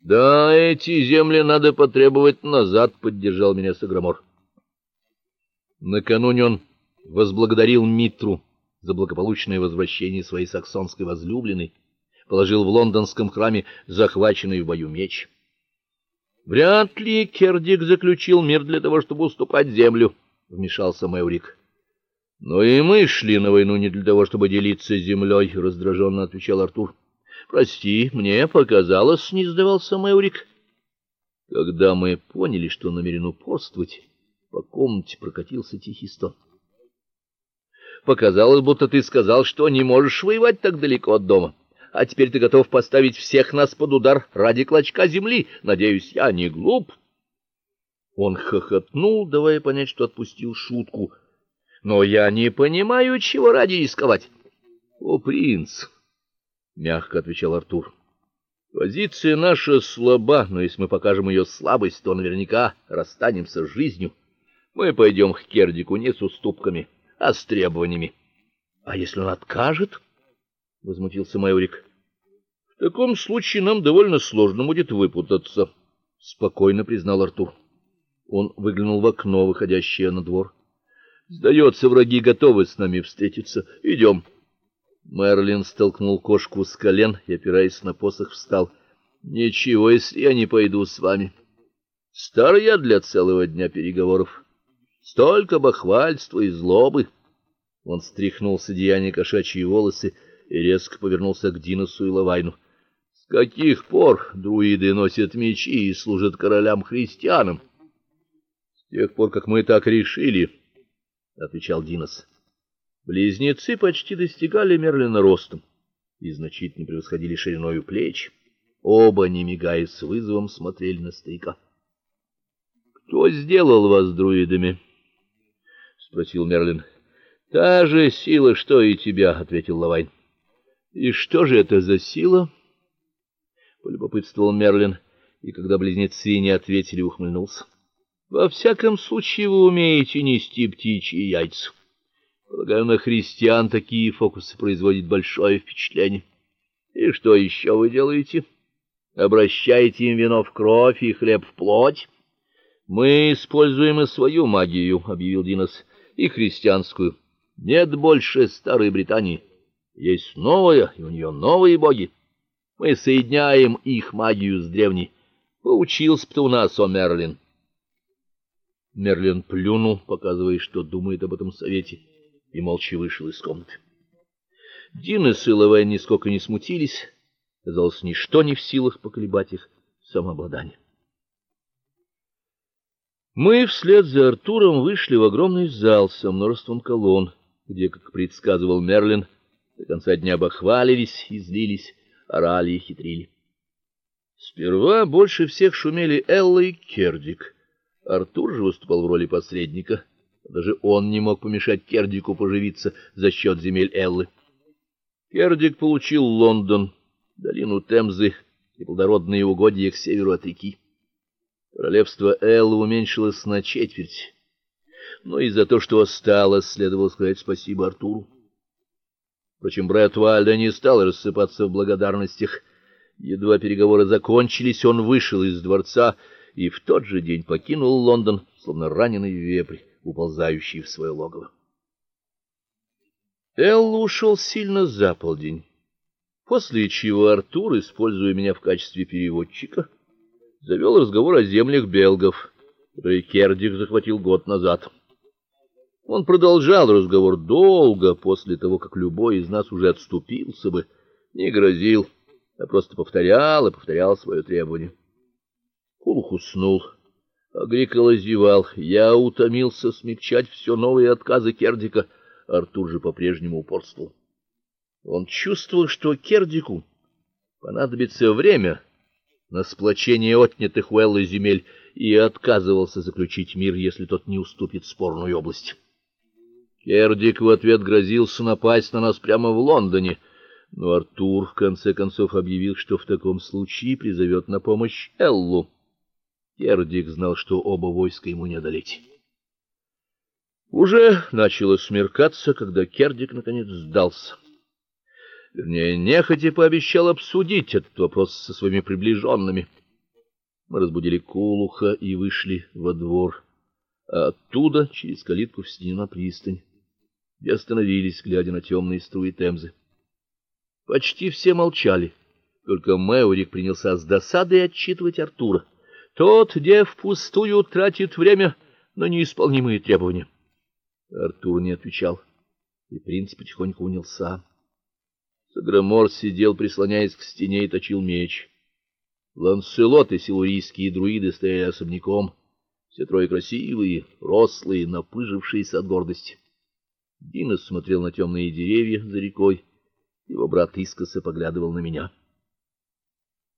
Да, эти земли надо потребовать назад, поддержал меня Саграмор. Накануне он возблагодарил Митру за благополучное возвращение своей саксонской возлюбленной, положил в лондонском храме захваченный в бою меч. Вряд ли Кердик заключил мир для того, чтобы уступать землю, вмешался Мэурик. Но и мы шли на войну не для того, чтобы делиться землей», — раздраженно отвечал Артур. Прости, мне показалось, не сдавался Мэурик. Когда мы поняли, что намерен упорствовать, по комнате прокатился тихий стон. Показалось, будто ты сказал, что не можешь воевать так далеко от дома. А теперь ты готов поставить всех нас под удар ради клочка земли. Надеюсь, я не глуп. Он хохотнул, давая понять, что отпустил шутку. Но я не понимаю, чего ради рисковать. О, принц, мягко отвечал Артур. Позиция наша слаба, но если мы покажем ее слабость, то наверняка расстанемся с жизнью. Мы пойдем к Кердику не с уступками, а с требованиями. А если он откажет? возмутился Майорик. В таком случае нам довольно сложно будет выпутаться, спокойно признал Артур. Он выглянул в окно, выходящее на двор. Сдается, враги готовы с нами встретиться. Идем. Мерлин столкнул кошку с колен и, опираясь на посох, встал. Ничего, если я не пойду с вами. Старый я для целого дня переговоров. Столько бахвальства и злобы. Он стряхнул с одеяния кошачьи волосы и резко повернулся к Диносу и Лавайну. С каких пор друиды носят мечи и служат королям-христианам? С тех пор, как мы так решили, отвечал Динос. Близнецы почти достигали Мерлина ростом и значительно превосходили шириною плеч. Оба, не мигая с вызовом, смотрели на старика. Кто сделал вас друидами? спросил Мерлин. Та же сила, что и тебя, ответил Лавайн. И что же это за сила? полюбопытствовал Мерлин, и когда близнецы не ответили, ухмыльнулся. Во всяком случае, вы умеете нести птичьи яйца. Полагаю, на христиан такие фокусы производят большое впечатление. И что еще вы делаете? Обращаете им вино в кровь и хлеб в плоть? Мы используем и свою магию, объявил Динос, и христианскую. Нет больше старой Британии. Есть новая, и у нее новые боги. Мы соединяем их магию с древней. Поучился ты у нас, о Мерлин. Мерлин плюнул, показывая, что думает об этом совете и молча вышел из комнаты. Дина и Лавен нисколько не смутились, казалось, ничто не в силах поколебать их самообладание. Мы вслед за Артуром вышли в огромный зал со множеством колонн, где, как предсказывал Мерлин, до конца дня бахвалились, излились, орали и хитрили. Сперва больше всех шумели Элла и Кердик. Артур же выступал в роли посредника даже он не мог помешать Кердику поживиться за счет земель Эллы. Кердик получил Лондон, долину Темзы и плодородные угодья к северу от реки. Королевство Эллы уменьшилось на четверть. Но и за то, что осталось, следовало сказать спасибо Артуру. Впрочем, Брэд Вальда не стал рассыпаться в благодарностях. Едва переговоры закончились, он вышел из дворца и в тот же день покинул Лондон, словно раненый вепрь уползающий в свое логово. Эл ушел сильно за полдень, после чего Артур, используя меня в качестве переводчика, завел разговор о землях белгов, которые Кердик захватил год назад. Он продолжал разговор долго после того, как любой из нас уже отступился бы, не грозил, а просто повторял и повторял свое требование. Кулух уснул. Агрикола зевал. Я утомился смягчать все новые отказы Кердика. Артур же по-прежнему упорствовал. Он чувствовал, что Кердику понадобится время на сплочение отнятых у Эллы земель, и отказывался заключить мир, если тот не уступит спорную область. Кердик в ответ грозился напасть на нас прямо в Лондоне, но Артур в конце концов объявил, что в таком случае призовет на помощь Эллу. Кердик знал, что оба войска ему не одолеть. Уже начало смеркаться, когда Кердик наконец сдался. Вернее, нехотя пообещал обсудить этот вопрос со своими приближенными. Мы разбудили Кулуха и вышли во двор, а оттуда через калитку в стену на пристань, где остановились, глядя на темные струи Темзы. Почти все молчали, только Мэурик принялся с досадой отчитывать Артура. Тот, где впустую тратит время на неисполнимые требования. Артур не отвечал, и принц потихоньку унялся. Саграмор сидел, прислоняясь к стене, и точил меч. Ланселот и силурийские друиды стояли особняком, все трое красивые, рослые, напыжившиеся от гордости. Динос смотрел на темные деревья за рекой, его брат искоса поглядывал на меня.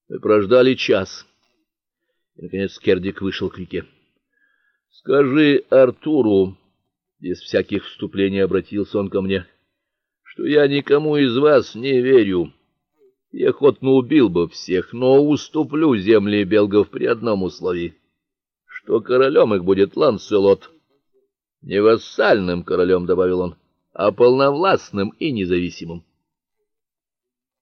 Мы прождали час. И наконец Кердик вышел к реке. Скажи Артуру, без всяких вступлений обратился он ко мне, что я никому из вас не верю. Я охотно убил бы всех, но уступлю земли белгов при одном условии, что королем их будет Ланселот. Не вассальным королем, добавил он, а полновластным и независимым.